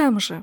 там же.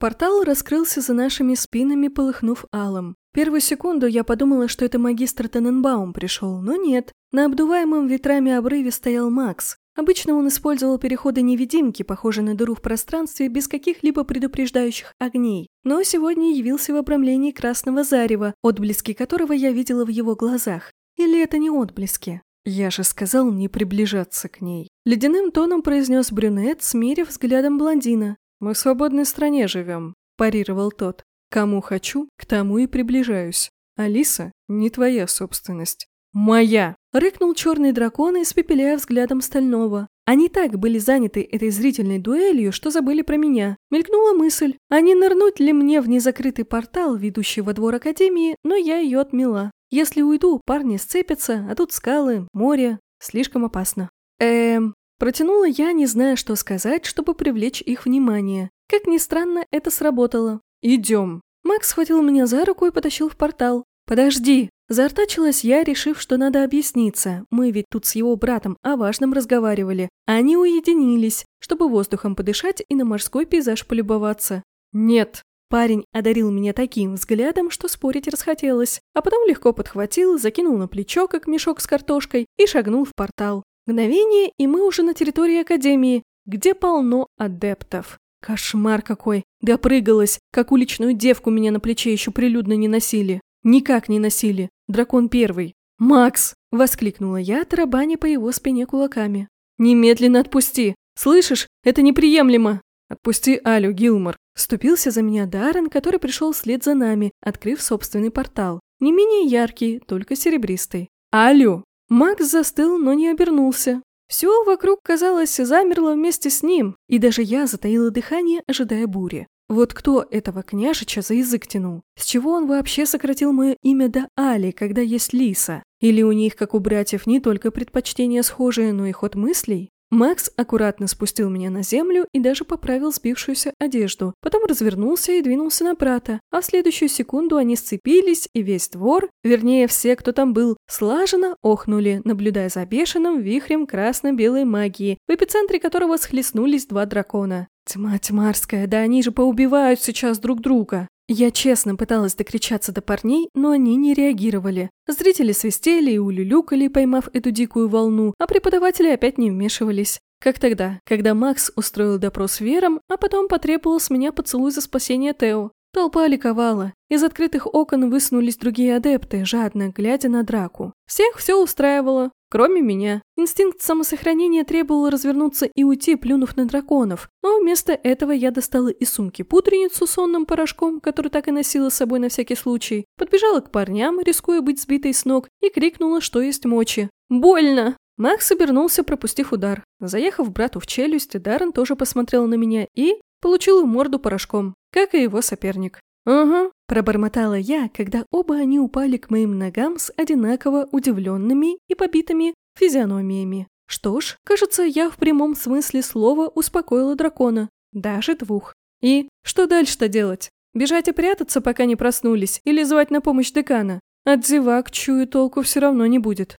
Портал раскрылся за нашими спинами, полыхнув алым. Первую секунду я подумала, что это магистр Тененбаум пришел, но нет. На обдуваемом ветрами обрыве стоял Макс. Обычно он использовал переходы невидимки, похожие на дыру в пространстве, без каких-либо предупреждающих огней. Но сегодня явился в обрамлении красного зарева, отблески которого я видела в его глазах. Или это не отблески? Я же сказал не приближаться к ней. Ледяным тоном произнес брюнет, смерив взглядом блондина. «Мы в свободной стране живем», – парировал тот. «Кому хочу, к тому и приближаюсь. Алиса не твоя собственность. Моя!» – рыкнул черный дракон, испепеляя взглядом стального. Они так были заняты этой зрительной дуэлью, что забыли про меня. Мелькнула мысль, а не нырнуть ли мне в незакрытый портал, ведущий во двор Академии, но я ее отмела. Если уйду, парни сцепятся, а тут скалы, море. Слишком опасно. Эм... Протянула я, не зная, что сказать, чтобы привлечь их внимание. Как ни странно, это сработало. «Идем». Макс схватил меня за руку и потащил в портал. «Подожди!» Заортачилась я, решив, что надо объясниться. Мы ведь тут с его братом о важном разговаривали. Они уединились, чтобы воздухом подышать и на морской пейзаж полюбоваться. «Нет!» Парень одарил меня таким взглядом, что спорить расхотелось, а потом легко подхватил, закинул на плечо, как мешок с картошкой, и шагнул в портал. Мгновение, и мы уже на территории Академии, где полно адептов. Кошмар какой! Допрыгалась, как уличную девку меня на плече еще прилюдно не носили. Никак не носили. Дракон первый. «Макс!» – воскликнула я, тарабаня по его спине кулаками. «Немедленно отпусти! Слышишь? Это неприемлемо!» «Отпусти Алю, Гилмор!» Вступился за меня Даррен, который пришел вслед за нами, открыв собственный портал. Не менее яркий, только серебристый. «Алю!» Макс застыл, но не обернулся. Все вокруг, казалось, замерло вместе с ним, и даже я затаила дыхание, ожидая бури. Вот кто этого княжича за язык тянул? С чего он вообще сократил мое имя до Али, когда есть Лиса? Или у них, как у братьев, не только предпочтения схожие, но и ход мыслей? Макс аккуратно спустил меня на землю и даже поправил сбившуюся одежду. Потом развернулся и двинулся на брата. А в следующую секунду они сцепились, и весь двор, вернее все, кто там был, слаженно охнули, наблюдая за бешеным вихрем красно-белой магии, в эпицентре которого схлестнулись два дракона. Тьма тьмарская, да они же поубивают сейчас друг друга. Я честно пыталась докричаться до парней, но они не реагировали. Зрители свистели и улюлюкали, поймав эту дикую волну, а преподаватели опять не вмешивались. Как тогда, когда Макс устроил допрос Вером, а потом потребовал с меня поцелуй за спасение Тео. Толпа ликовала. Из открытых окон высунулись другие адепты, жадно глядя на драку. Всех все устраивало. Кроме меня. Инстинкт самосохранения требовал развернуться и уйти, плюнув на драконов. Но вместо этого я достала из сумки пудреницу с сонным порошком, который так и носила с собой на всякий случай, подбежала к парням, рискуя быть сбитой с ног, и крикнула, что есть мочи. «Больно!» Макс обернулся, пропустив удар. Заехав брату в челюсть, Даррен тоже посмотрел на меня и получил морду порошком, как и его соперник. «Угу», – пробормотала я, когда оба они упали к моим ногам с одинаково удивленными и побитыми физиономиями. Что ж, кажется, я в прямом смысле слова успокоила дракона. Даже двух. И что дальше-то делать? Бежать и прятаться, пока не проснулись, или звать на помощь декана? От зевак, чую, толку все равно не будет.